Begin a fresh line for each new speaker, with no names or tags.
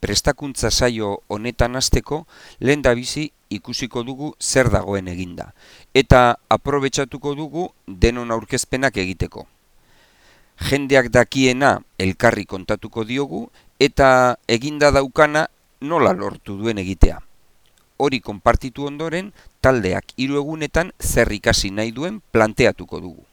prestakuntza saio honetan hasteko lehendabizi ikusiko dugu zer dagoen eginda eta aprobetxatuko dugu denon aurkezpenak egiteko. Jendeak dakiena elkarri kontatuko diogu eta eginda daukana nola lortu duen egitea. Hori konpartitu ondoren taldeak hiru egunetan zer ikasi nahi duen planteatuko dugu.